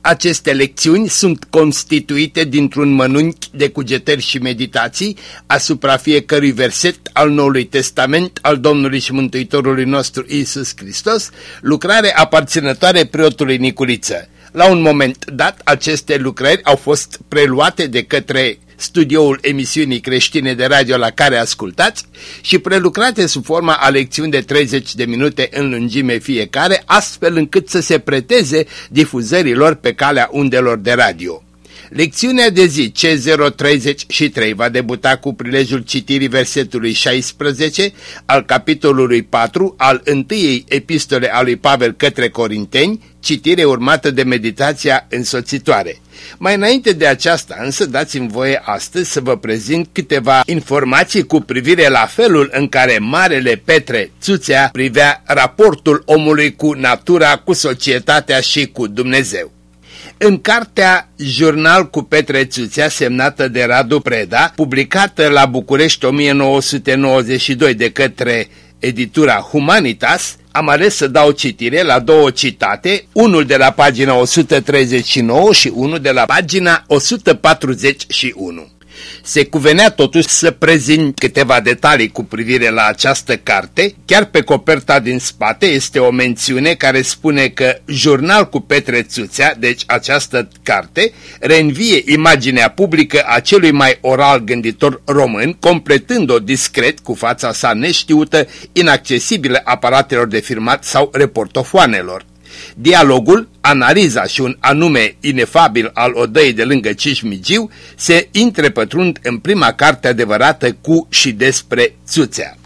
Aceste lecțiuni sunt constituite dintr-un mănunchi de cugetări și meditații asupra fiecărui verset al Noului Testament al Domnului și Mântuitorului nostru Isus Hristos, lucrare aparținătoare preotului Niculiță. La un moment dat, aceste lucrări au fost preluate de către studioul emisiunii creștine de radio la care ascultați și prelucrate sub forma a lecțiuni de 30 de minute în lungime fiecare, astfel încât să se preteze difuzărilor pe calea undelor de radio. Lecțiunea de zi C033 va debuta cu prilejul citirii versetului 16 al capitolului 4 al întâiei epistole a lui Pavel către Corinteni, citire urmată de meditația însoțitoare. Mai înainte de aceasta însă dați-mi voie astăzi să vă prezint câteva informații cu privire la felul în care Marele Petre Țuțea privea raportul omului cu natura, cu societatea și cu Dumnezeu. În cartea Jurnal cu Petre Țuțea, semnată de Radu Preda, publicată la București 1992 de către editura Humanitas, am ales să dau citire la două citate, unul de la pagina 139 și unul de la pagina 141. Se cuvenea totuși să prezint câteva detalii cu privire la această carte. Chiar pe coperta din spate este o mențiune care spune că jurnal cu Petre Țuțea, deci această carte, reînvie imaginea publică a celui mai oral gânditor român, completând-o discret cu fața sa neștiută, inaccesibilă aparatelor de filmat sau reportofoanelor. Dialogul, analiza și un anume inefabil al odăii de lângă Cismigiu se întrepătrund în prima carte adevărată cu și despre Țuțea.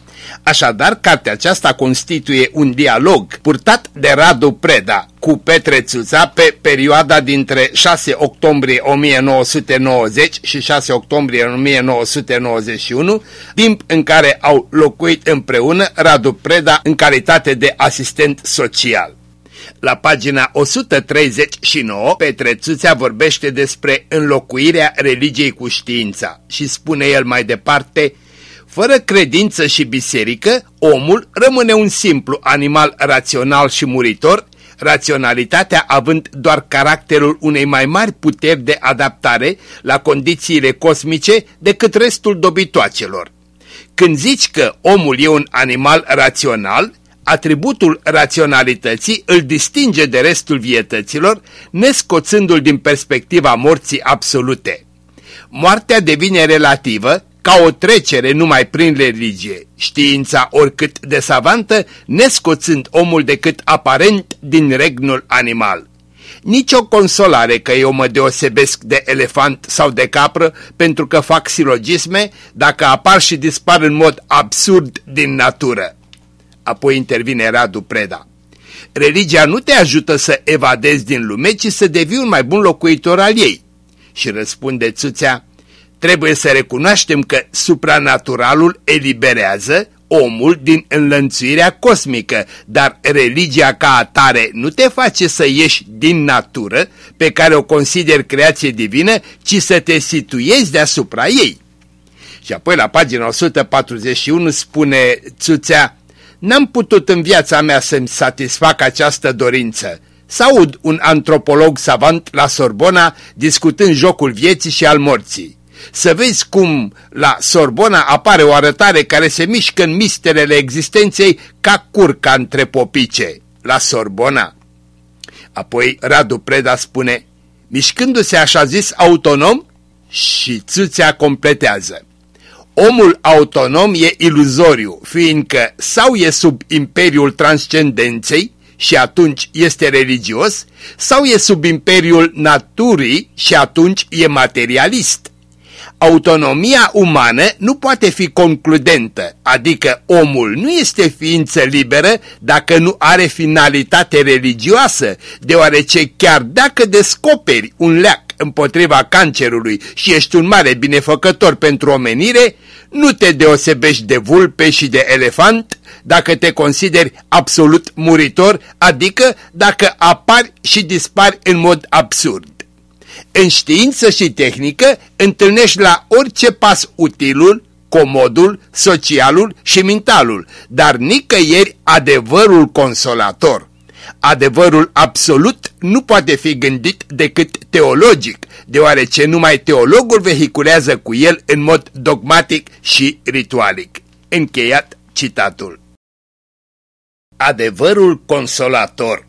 Așadar, cartea aceasta constituie un dialog purtat de Radu Preda cu Petre Țuța pe perioada dintre 6 octombrie 1990 și 6 octombrie 1991, timp în care au locuit împreună Radu Preda în calitate de asistent social. La pagina 139, Petre Țuțea vorbește despre înlocuirea religiei cu știința și spune el mai departe, fără credință și biserică, omul rămâne un simplu animal rațional și muritor, raționalitatea având doar caracterul unei mai mari puteri de adaptare la condițiile cosmice decât restul dobitoacelor. Când zici că omul e un animal rațional, atributul raționalității îl distinge de restul vietăților, nescoțându-l din perspectiva morții absolute. Moartea devine relativă ca o trecere numai prin religie, știința oricât de savantă, nescoțând omul decât aparent din regnul animal. Nici o consolare că eu mă deosebesc de elefant sau de capră pentru că fac silogisme dacă apar și dispar în mod absurd din natură. Apoi intervine Radu Preda. Religia nu te ajută să evadezi din lume, ci să devii un mai bun locuitor al ei. Și răspunde Țuțea, trebuie să recunoaștem că supranaturalul eliberează omul din înlănțuirea cosmică, dar religia ca atare nu te face să ieși din natură, pe care o consideri creație divină, ci să te situezi deasupra ei. Și apoi la pagina 141 spune Țuțea, N-am putut în viața mea să-mi satisfac această dorință. Să aud un antropolog savant la Sorbona discutând jocul vieții și al morții. Să vezi cum la Sorbona apare o arătare care se mișcă în misterele existenței ca curca între popice. La Sorbona. Apoi Radu Preda spune, mișcându-se așa zis autonom și țâțea completează. Omul autonom e iluzoriu, fiindcă sau e sub imperiul transcendenței și atunci este religios, sau e sub imperiul naturii și atunci e materialist. Autonomia umană nu poate fi concludentă, adică omul nu este ființă liberă dacă nu are finalitate religioasă, deoarece chiar dacă descoperi un leac împotriva cancerului și ești un mare binefăcător pentru omenire, nu te deosebești de vulpe și de elefant dacă te consideri absolut muritor, adică dacă apari și dispari în mod absurd. În știință și tehnică întâlnești la orice pas utilul, comodul, socialul și mentalul, dar nicăieri adevărul consolator. Adevărul absolut nu poate fi gândit decât teologic, deoarece numai teologul vehiculează cu el în mod dogmatic și ritualic. Încheiat citatul. Adevărul consolator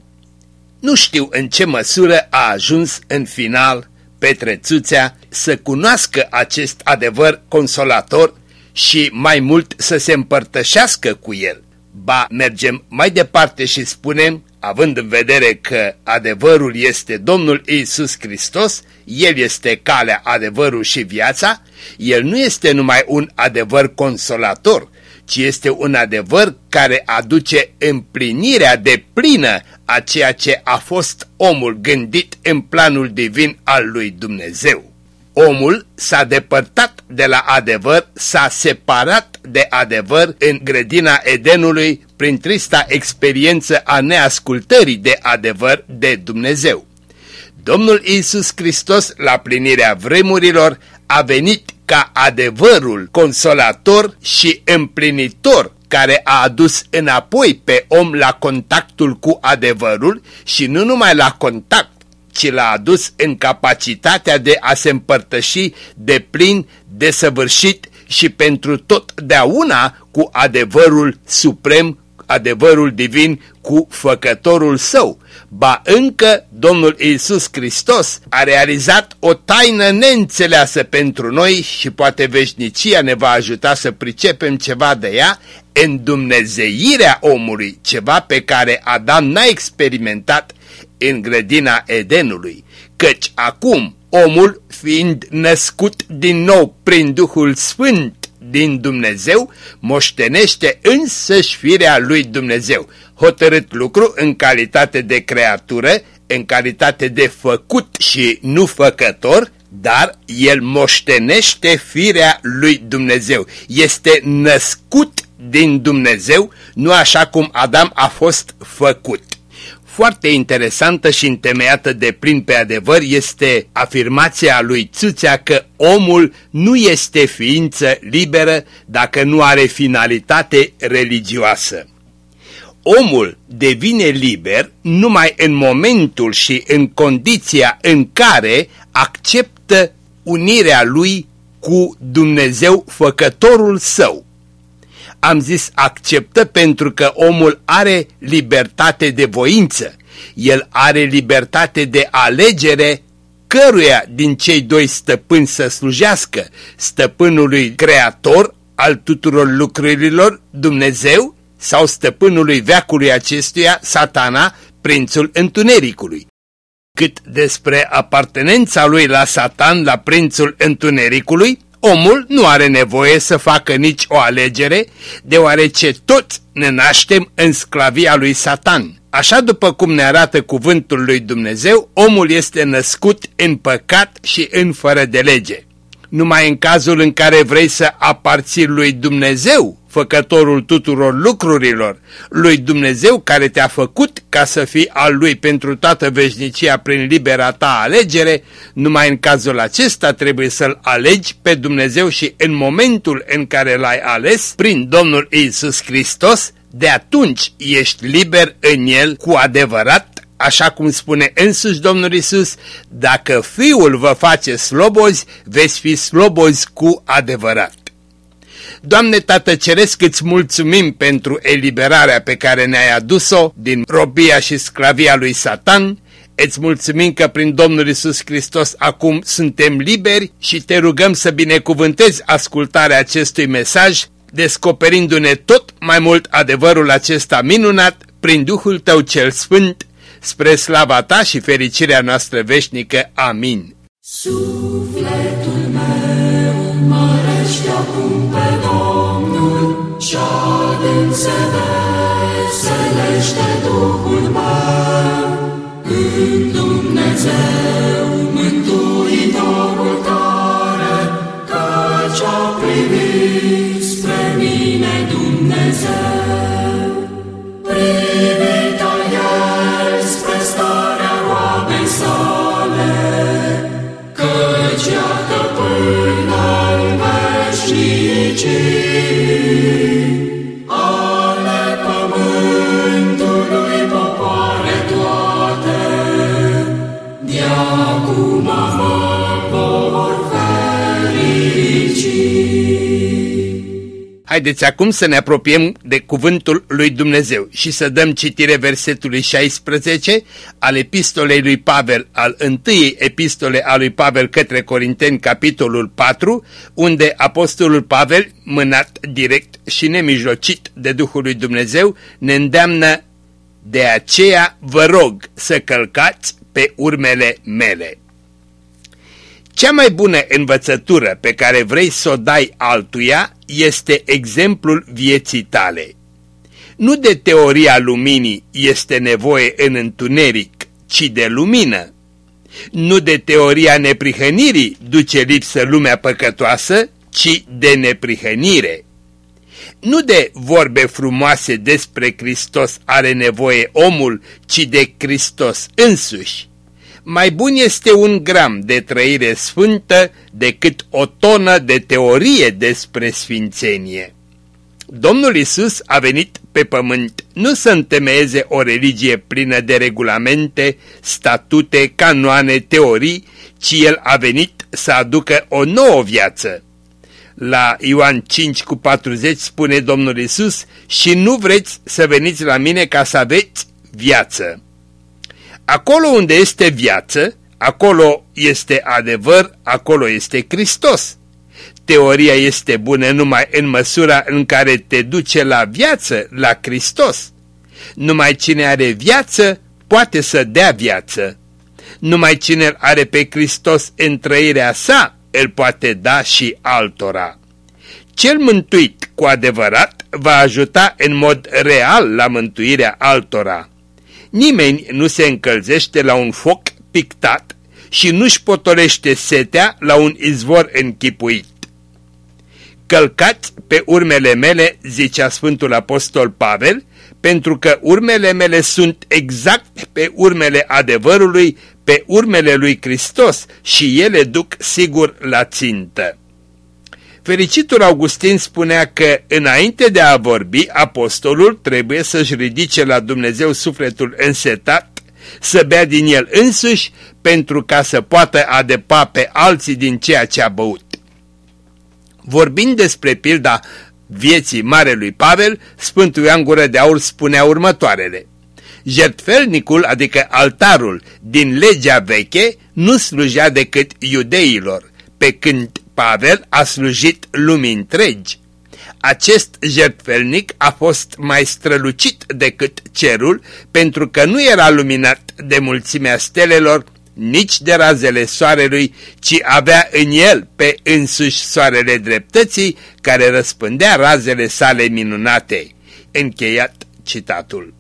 Nu știu în ce măsură a ajuns în final Petrețuțea să cunoască acest adevăr consolator și mai mult să se împărtășească cu el. Ba, mergem mai departe și spunem, având în vedere că adevărul este Domnul Isus Hristos, El este calea, adevărul și viața, El nu este numai un adevăr consolator, ci este un adevăr care aduce împlinirea de plină a ceea ce a fost omul gândit în planul divin al lui Dumnezeu. Omul s-a depărtat de la adevăr, s-a separat de adevăr în grădina Edenului prin trista experiență a neascultării de adevăr de Dumnezeu. Domnul Isus Hristos, la plinirea vremurilor, a venit ca adevărul consolator și împlinitor care a adus înapoi pe om la contactul cu adevărul și nu numai la contact, ci l-a adus în capacitatea de a se împărtăși de plin, desăvârșit și pentru totdeauna cu adevărul suprem, adevărul divin, cu făcătorul său. Ba încă Domnul Iisus Hristos a realizat o taină neînțeleasă pentru noi și poate veșnicia ne va ajuta să pricepem ceva de ea, în dumnezeirea omului, ceva pe care Adam n-a experimentat în grădina Edenului, căci acum omul, fiind născut din nou prin Duhul Sfânt din Dumnezeu, moștenește însăși firea lui Dumnezeu, hotărât lucru în calitate de creatură, în calitate de făcut și nu făcător, dar el moștenește firea lui Dumnezeu. Este născut din Dumnezeu, nu așa cum Adam a fost făcut. Foarte interesantă și întemeiată de plin pe adevăr este afirmația lui Țuțea că omul nu este ființă liberă dacă nu are finalitate religioasă. Omul devine liber numai în momentul și în condiția în care acceptă unirea lui cu Dumnezeu făcătorul său am zis acceptă pentru că omul are libertate de voință. El are libertate de alegere căruia din cei doi stăpâni să slujească, stăpânului creator al tuturor lucrurilor, Dumnezeu, sau stăpânului veacului acestuia, satana, prințul întunericului. Cât despre apartenența lui la satan, la prințul întunericului, Omul nu are nevoie să facă nici o alegere, deoarece toți ne naștem în sclavia lui Satan. Așa după cum ne arată cuvântul lui Dumnezeu, omul este născut în păcat și în fără de lege. Numai în cazul în care vrei să aparții lui Dumnezeu, făcătorul tuturor lucrurilor, lui Dumnezeu care te-a făcut ca să fii al lui pentru toată veșnicia prin libera ta alegere, numai în cazul acesta trebuie să-L alegi pe Dumnezeu și în momentul în care l-ai ales, prin Domnul Isus Hristos, de atunci ești liber în El cu adevărat așa cum spune însuși Domnul Isus, dacă Fiul vă face slobozi, veți fi slobozi cu adevărat. Doamne Tată Ceresc, îți mulțumim pentru eliberarea pe care ne-ai adus-o din robia și sclavia lui Satan, Îți mulțumim că prin Domnul Isus Hristos acum suntem liberi și te rugăm să binecuvântezi ascultarea acestui mesaj, descoperindu-ne tot mai mult adevărul acesta minunat prin Duhul Tău cel Sfânt, spre slava Ta și fericirea noastră veșnică. Amin. Sufletul meu mărește acum pe Domnul și adânc se veselește Duhul meu în Dumnezeu, Mântuitorul tare, căci a privit spre mine Dumnezeu. Privit Haideți acum să ne apropiem de cuvântul lui Dumnezeu și să dăm citire versetului 16 al epistolei lui Pavel, al întâiei epistole a lui Pavel către Corinteni, capitolul 4, unde apostolul Pavel, mânat direct și nemijlocit de Duhul lui Dumnezeu, ne îndeamnă de aceea vă rog să călcați pe urmele mele. Cea mai bună învățătură pe care vrei să o dai altuia este exemplul vieții tale. Nu de teoria luminii este nevoie în întuneric, ci de lumină. Nu de teoria neprihănirii duce lipsă lumea păcătoasă, ci de neprihănire. Nu de vorbe frumoase despre Hristos are nevoie omul, ci de Hristos însuși. Mai bun este un gram de trăire sfântă decât o tonă de teorie despre sfințenie. Domnul Isus a venit pe pământ nu să întemeieze o religie plină de regulamente, statute, canoane, teorii, ci El a venit să aducă o nouă viață. La Ioan 5 cu 40 spune Domnul Isus și nu vreți să veniți la mine ca să aveți viață. Acolo unde este viață, acolo este adevăr, acolo este Hristos. Teoria este bună numai în măsura în care te duce la viață, la Hristos. Numai cine are viață poate să dea viață. Numai cine are pe Hristos în trăirea sa, îl poate da și altora. Cel mântuit cu adevărat va ajuta în mod real la mântuirea altora. Nimeni nu se încălzește la un foc pictat și nu-și potolește setea la un izvor închipuit. Călcați pe urmele mele, zicea Sfântul Apostol Pavel, pentru că urmele mele sunt exact pe urmele adevărului, pe urmele lui Hristos și ele duc sigur la țintă. Fericitul Augustin spunea că înainte de a vorbi, apostolul trebuie să-și ridice la Dumnezeu sufletul însetat, să bea din el însuși pentru ca să poată adepa pe alții din ceea ce a băut. Vorbind despre pilda vieții Marelui Pavel, Sfântul Ioan Gură de Aur spunea următoarele. Jertfelnicul, adică altarul din legea veche, nu slujea decât iudeilor, pe când Pavel a slujit lumii întregi. Acest jertfelnic a fost mai strălucit decât cerul pentru că nu era luminat de mulțimea stelelor, nici de razele soarelui, ci avea în el pe însuși soarele dreptății care răspândea razele sale minunate. Încheiat citatul.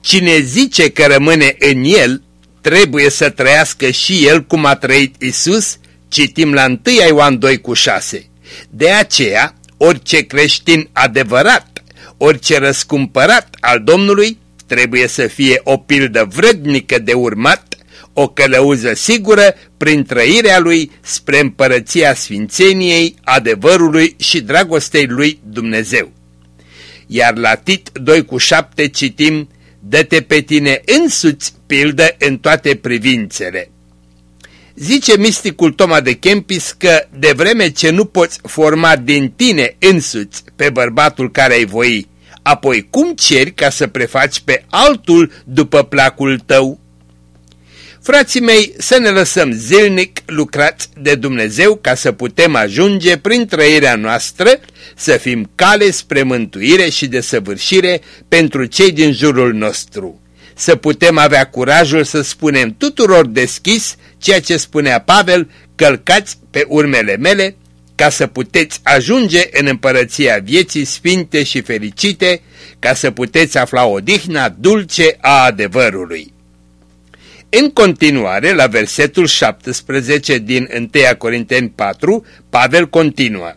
Cine zice că rămâne în el, trebuie să trăiască și el cum a trăit Isus, citim la 1 Ioan 2 cu 6. De aceea, orice creștin adevărat, orice răscumpărat al Domnului, trebuie să fie o pildă vrednică de urmat, o călăuză sigură prin trăirea lui spre împărăția sfințeniei, adevărului și dragostei lui Dumnezeu. Iar la Tit 2 cu 7 citim, Dă-te pe tine însuți pildă în toate privințele. Zice misticul Toma de Kempis că de vreme ce nu poți forma din tine însuți pe bărbatul care ai voi, apoi cum ceri ca să prefaci pe altul după placul tău? Frații mei, să ne lăsăm zilnic lucrați de Dumnezeu ca să putem ajunge prin trăirea noastră să fim cale spre mântuire și desăvârșire pentru cei din jurul nostru. Să putem avea curajul să spunem tuturor deschis ceea ce spunea Pavel, călcați pe urmele mele, ca să puteți ajunge în împărăția vieții sfinte și fericite, ca să puteți afla odihna dulce a adevărului. În continuare, la versetul 17 din 1 Corinteni 4, Pavel continuă.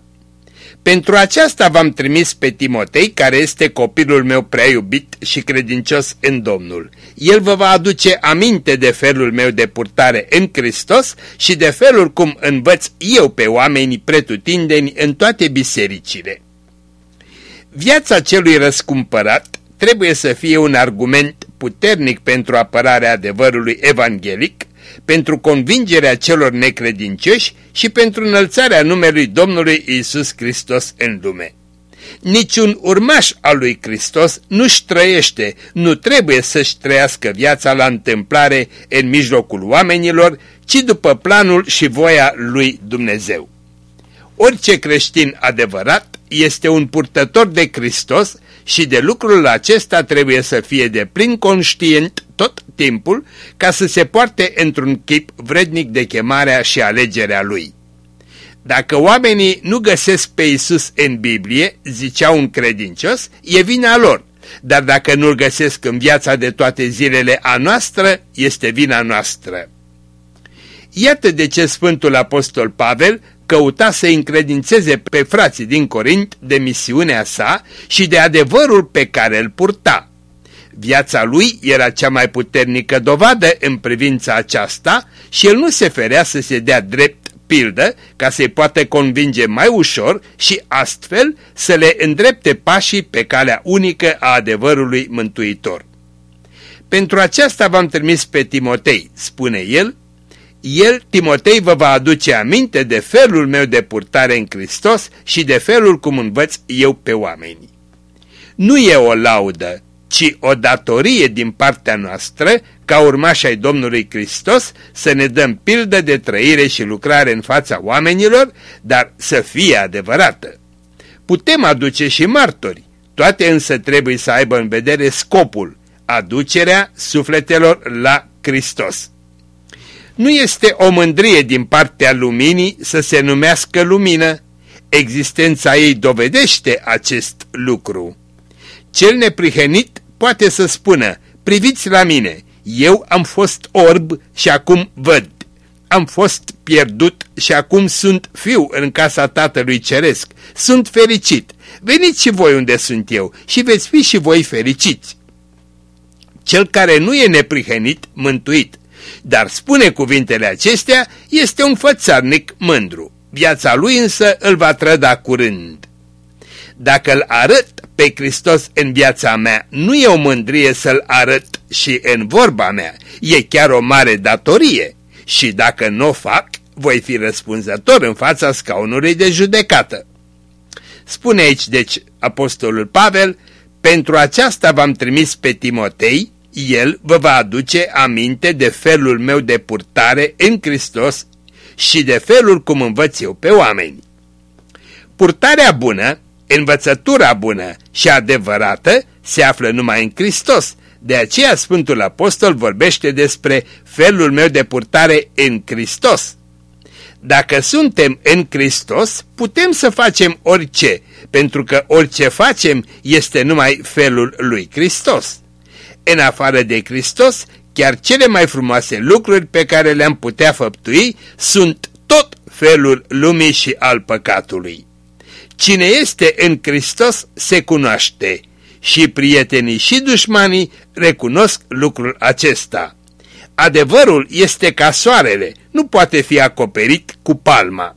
Pentru aceasta v-am trimis pe Timotei, care este copilul meu prea iubit și credincios în Domnul. El vă va aduce aminte de felul meu de purtare în Hristos și de felul cum învăț eu pe oamenii pretutindeni în toate bisericile. Viața celui răscumpărat trebuie să fie un argument puternic pentru apărarea adevărului evanghelic, pentru convingerea celor necredincioși și pentru înălțarea numelui Domnului Isus Hristos în lume. Niciun urmaș al lui Hristos nu-și trăiește, nu trebuie să-și trăiască viața la întâmplare în mijlocul oamenilor, ci după planul și voia lui Dumnezeu. Orice creștin adevărat este un purtător de Hristos și de lucrul acesta trebuie să fie de plin conștient tot timpul ca să se poarte într-un chip vrednic de chemarea și alegerea lui. Dacă oamenii nu găsesc pe Isus în Biblie, zicea un credincios, e vina lor, dar dacă nu-l găsesc în viața de toate zilele a noastră, este vina noastră. Iată de ce Sfântul Apostol Pavel căuta să încredințeze pe frații din Corint de misiunea sa și de adevărul pe care îl purta. Viața lui era cea mai puternică dovadă în privința aceasta și el nu se ferea să se dea drept pildă ca să-i poată convinge mai ușor și astfel să le îndrepte pașii pe calea unică a adevărului mântuitor. Pentru aceasta v-am trimis pe Timotei, spune el, el, Timotei, vă va aduce aminte de felul meu de purtare în Hristos și de felul cum învăț eu pe oameni. Nu e o laudă, ci o datorie din partea noastră, ca urmași ai Domnului Hristos, să ne dăm pildă de trăire și lucrare în fața oamenilor, dar să fie adevărată. Putem aduce și martori, toate însă trebuie să aibă în vedere scopul, aducerea sufletelor la Hristos. Nu este o mândrie din partea luminii să se numească lumină. Existența ei dovedește acest lucru. Cel neprihenit poate să spună, priviți la mine, eu am fost orb și acum văd. Am fost pierdut și acum sunt fiu în casa Tatălui Ceresc. Sunt fericit. Veniți și voi unde sunt eu și veți fi și voi fericiți. Cel care nu e neprihenit, mântuit, dar spune cuvintele acestea, este un fățarnic mândru. Viața lui însă îl va trăda curând. Dacă îl arăt pe Hristos în viața mea, nu e o mândrie să-l arăt și în vorba mea, e chiar o mare datorie. Și dacă nu o fac, voi fi răspunzător în fața scaunului de judecată. Spune aici, deci, apostolul Pavel, pentru aceasta v-am trimis pe Timotei, el vă va aduce aminte de felul meu de purtare în Hristos și de felul cum învăț eu pe oameni. Purtarea bună, învățătura bună și adevărată se află numai în Hristos, de aceea Sfântul Apostol vorbește despre felul meu de purtare în Hristos. Dacă suntem în Hristos, putem să facem orice, pentru că orice facem este numai felul lui Hristos. În afară de Hristos, chiar cele mai frumoase lucruri pe care le-am putea făptui sunt tot felul lumii și al păcatului. Cine este în Hristos se cunoaște și prietenii și dușmanii recunosc lucrul acesta. Adevărul este ca soarele, nu poate fi acoperit cu palma.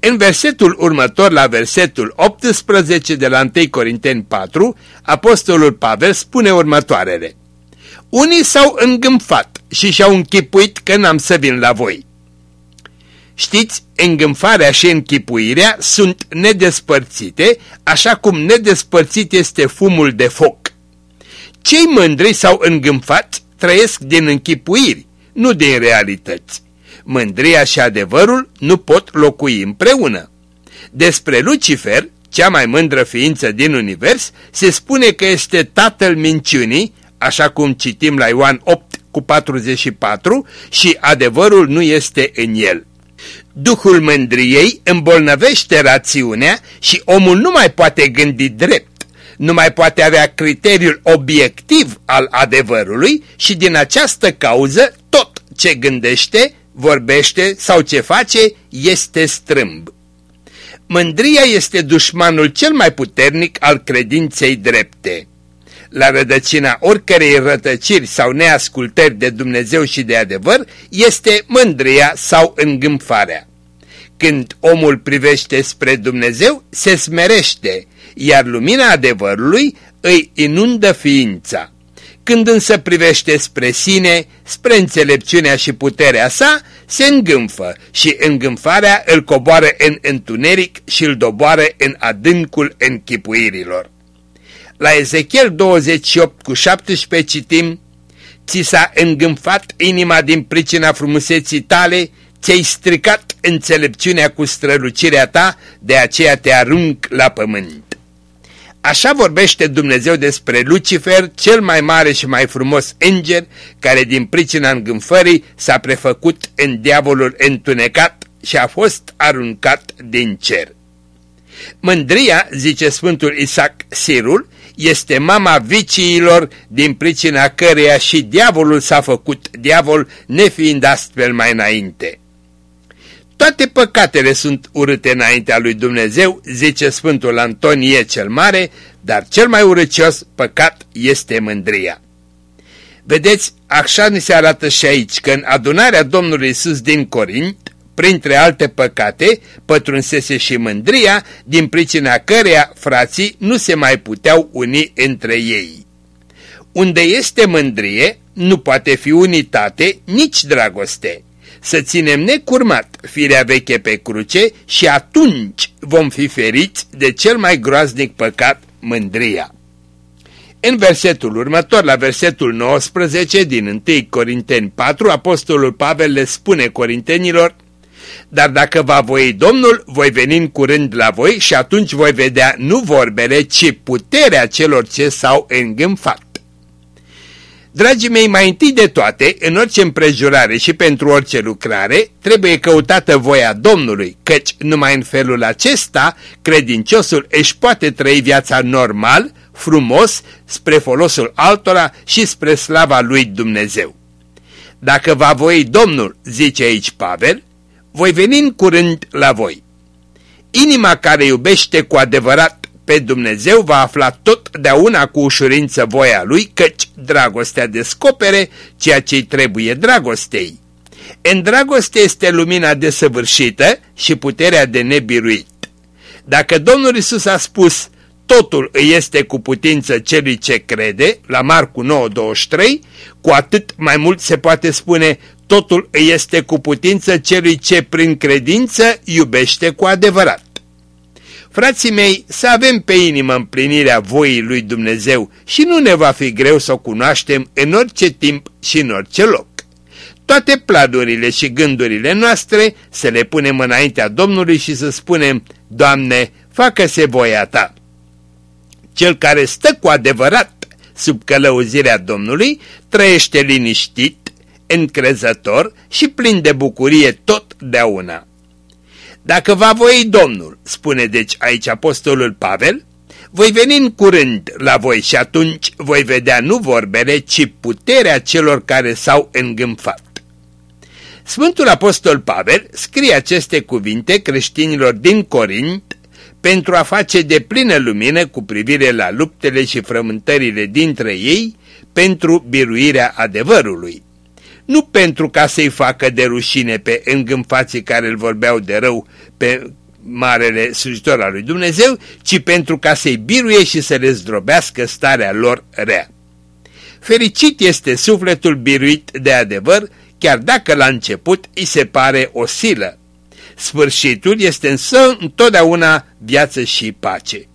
În versetul următor, la versetul 18 de la 1 Corinteni 4, apostolul Pavel spune următoarele. Unii s-au îngâmfat și și-au închipuit că n-am să vin la voi. Știți, îngâmfarea și închipuirea sunt nedespărțite, așa cum nedespărțit este fumul de foc. Cei mândri s-au îngâmfat trăiesc din închipuiri, nu din realități. Mândria și adevărul nu pot locui împreună. Despre Lucifer, cea mai mândră ființă din univers, se spune că este tatăl minciunii, așa cum citim la Ioan 8 cu 44, și adevărul nu este în el. Duhul mândriei îmbolnăvește rațiunea și omul nu mai poate gândi drept, nu mai poate avea criteriul obiectiv al adevărului și din această cauză tot ce gândește, vorbește sau ce face este strâmb. Mândria este dușmanul cel mai puternic al credinței drepte. La rădăcina oricărei rătăciri sau neascultări de Dumnezeu și de adevăr este mândria sau îngâmfarea. Când omul privește spre Dumnezeu, se smerește, iar lumina adevărului îi inundă ființa. Când însă privește spre sine, spre înțelepciunea și puterea sa, se îngânfă și îngânfarea îl coboară în întuneric și îl doboară în adâncul închipuirilor. La Ezechiel 28 cu 17 citim, Ți s-a îngânfat inima din pricina frumuseții tale, ți-ai stricat înțelepciunea cu strălucirea ta, de aceea te arunc la pământ. Așa vorbește Dumnezeu despre Lucifer, cel mai mare și mai frumos înger, care din pricina îngânfării s-a prefăcut în diavolul întunecat și a fost aruncat din cer. Mândria, zice Sfântul Isaac Sirul, este mama viciilor din pricina căreia și diavolul s-a făcut diavol nefiind astfel mai înainte. Toate păcatele sunt urâte înaintea lui Dumnezeu, zice Sfântul Antonie cel Mare, dar cel mai urăcios păcat este mândria. Vedeți, așa ni se arată și aici că în adunarea Domnului Isus din Corint, printre alte păcate, pătrunsese și mândria, din pricina căreia frații nu se mai puteau uni între ei. Unde este mândrie, nu poate fi unitate, nici dragoste să ținem necurmat firea veche pe cruce și atunci vom fi feriți de cel mai groaznic păcat, mândria. În versetul următor, la versetul 19 din 1 Corinteni 4, Apostolul Pavel le spune corintenilor, Dar dacă va voi Domnul, voi veni în curând la voi și atunci voi vedea nu vorbele, ci puterea celor ce s-au îngânfat. Dragii mei, mai întâi de toate, în orice împrejurare și pentru orice lucrare, trebuie căutată voia Domnului, căci numai în felul acesta credinciosul își poate trăi viața normal, frumos, spre folosul altora și spre slava lui Dumnezeu. Dacă va voi Domnul, zice aici Pavel, voi veni în curând la voi. Inima care iubește cu adevărat pe Dumnezeu va afla totdeauna cu ușurință voia lui, căci dragostea descopere ceea ce trebuie dragostei. În dragoste este lumina desăvârșită și puterea de nebiruit. Dacă Domnul Isus a spus, totul îi este cu putință celui ce crede, la Marcu 9:23, cu atât mai mult se poate spune, totul îi este cu putință celui ce prin credință iubește cu adevărat. Frații mei, să avem pe inimă împlinirea voii lui Dumnezeu și nu ne va fi greu să o cunoaștem în orice timp și în orice loc. Toate pladurile și gândurile noastre să le punem înaintea Domnului și să spunem, Doamne, facă-se voia Ta. Cel care stă cu adevărat sub călăuzirea Domnului trăiește liniștit, încrezător și plin de bucurie totdeauna. Dacă va voi Domnul, spune deci aici apostolul Pavel, voi veni în curând la voi și atunci voi vedea nu vorbele, ci puterea celor care s-au îngânfat. Sfântul Apostol Pavel scrie aceste cuvinte creștinilor din Corint pentru a face de plină lumină cu privire la luptele și frământările dintre ei pentru biruirea adevărului nu pentru ca să-i facă de rușine pe îngânfații care îl vorbeau de rău pe marele slujitor al lui Dumnezeu, ci pentru ca să-i biruie și să le zdrobească starea lor rea. Fericit este sufletul biruit de adevăr, chiar dacă la început îi se pare o silă. Sfârșitul este însă întotdeauna viață și pace.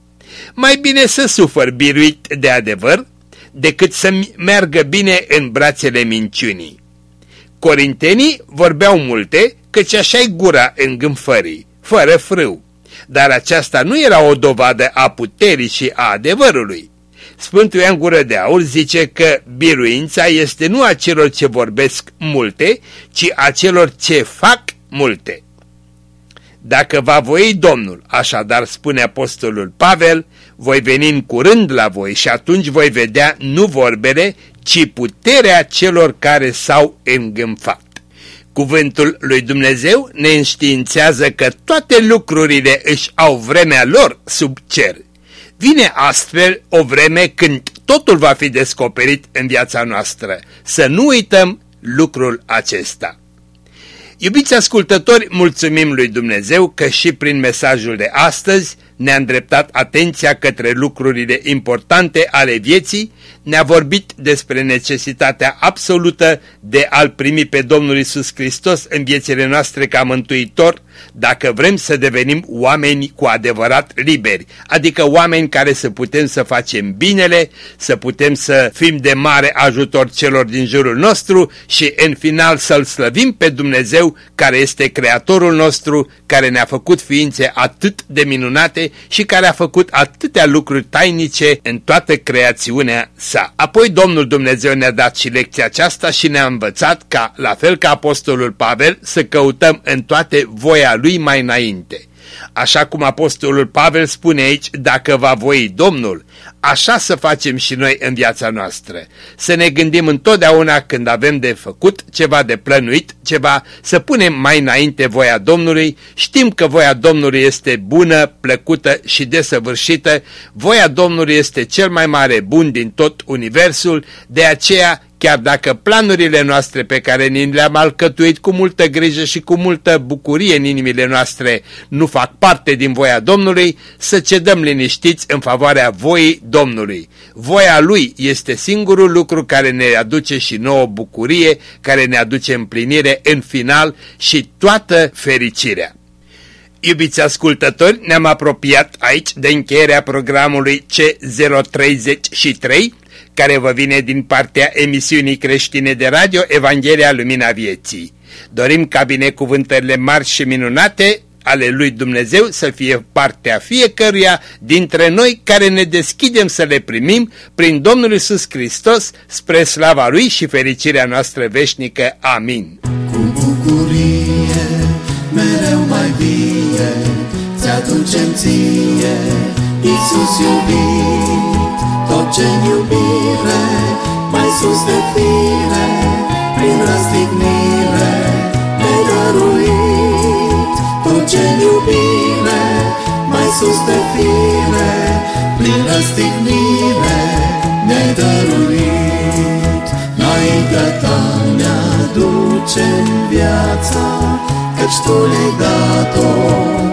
Mai bine să sufăr biruit de adevăr decât să meargă bine în brațele minciunii. Corintenii vorbeau multe, căci așa-i gura îngânfării, fără frâu. Dar aceasta nu era o dovadă a puterii și a adevărului. Sfântul Ioan Gură de Aur zice că biruința este nu a celor ce vorbesc multe, ci a celor ce fac multe. Dacă va voi Domnul, așadar spune apostolul Pavel, voi veni în curând la voi și atunci voi vedea nu vorbele, ci puterea celor care s-au îngânfat. Cuvântul lui Dumnezeu ne înștiințează că toate lucrurile își au vremea lor sub cer. Vine astfel o vreme când totul va fi descoperit în viața noastră. Să nu uităm lucrul acesta. Iubiți ascultători, mulțumim lui Dumnezeu că și prin mesajul de astăzi ne-a îndreptat atenția către lucrurile importante ale vieții, ne-a vorbit despre necesitatea absolută de a-L primi pe Domnul Isus Hristos în viețile noastre ca mântuitor, dacă vrem să devenim oameni cu adevărat liberi, adică oameni care să putem să facem binele, să putem să fim de mare ajutor celor din jurul nostru și în final să-L slăvim pe Dumnezeu care este Creatorul nostru, care ne-a făcut ființe atât de minunate și care a făcut atâtea lucruri tainice în toată creațiunea sa. Apoi Domnul Dumnezeu ne-a dat și lecția aceasta și ne-a învățat ca, la fel ca Apostolul Pavel, să căutăm în toate voia lui mai înainte. Așa cum apostolul Pavel spune aici, dacă va voi Domnul, așa să facem și noi în viața noastră. Să ne gândim întotdeauna când avem de făcut ceva de plănuit, ceva, să punem mai înainte voia Domnului. Știm că voia Domnului este bună, plăcută și desăvârșită. Voia Domnului este cel mai mare bun din tot universul, de aceea chiar dacă planurile noastre pe care ni le-am alcătuit cu multă grijă și cu multă bucurie în inimile noastre nu fac parte din voia Domnului, să cedăm liniștiți în favoarea voii Domnului. Voia Lui este singurul lucru care ne aduce și nouă bucurie, care ne aduce împlinire în final și toată fericirea. Iubiți ascultători, ne-am apropiat aici de încheierea programului C033, care vă vine din partea emisiunii creștine de radio Evanghelia Lumina Vieții. Dorim ca binecuvântările mari și minunate ale lui Dumnezeu să fie partea fiecăruia dintre noi care ne deschidem să le primim prin Domnul Isus Hristos spre slava Lui și fericirea noastră veșnică. Amin. Cu bucurie, mereu mai vie, ți-aducem ție, Iisus iubit, tot ce iubire, mai sus de fire, prin răstignire, ne dăruit. Tot ce iubire, mai sus de fire, prin răstignire, ne dăruit. Înaintea ta ne aducem viața, căci tu ne-ai dat-o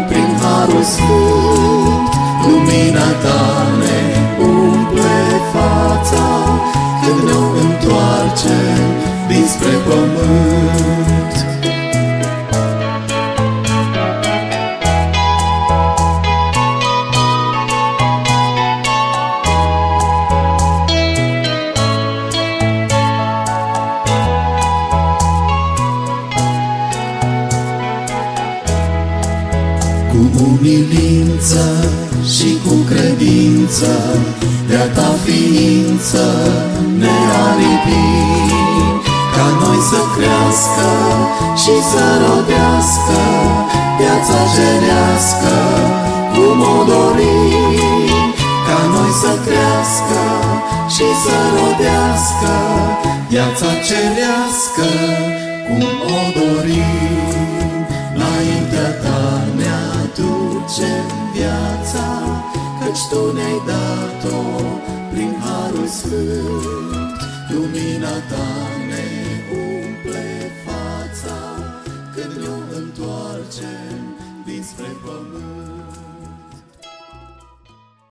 prin Harul Sfânt. Lumina ta ne pământ Cu umilință și cu credință De-a ta ființă ne-a lipit. Ca noi să crească și să rodească Viața cerească cum o dorim Ca noi să crească și să rodească Viața cerească cum o dorim Înaintea ta ne aducem viața, Căci tu ne-ai dat-o prin Harul Sfânt. Lumina ta ne sempre à